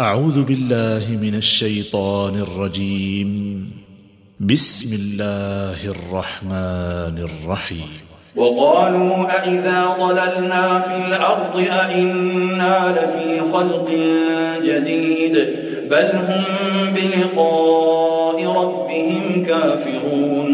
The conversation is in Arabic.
أعوذ بالله من الشيطان الرجيم. بسم الله الرحمن الرحيم. وقالوا أئذا ضللنا في الأرض أئنا لفي خلق جديد بل هم بلقاء ربهم كافرون.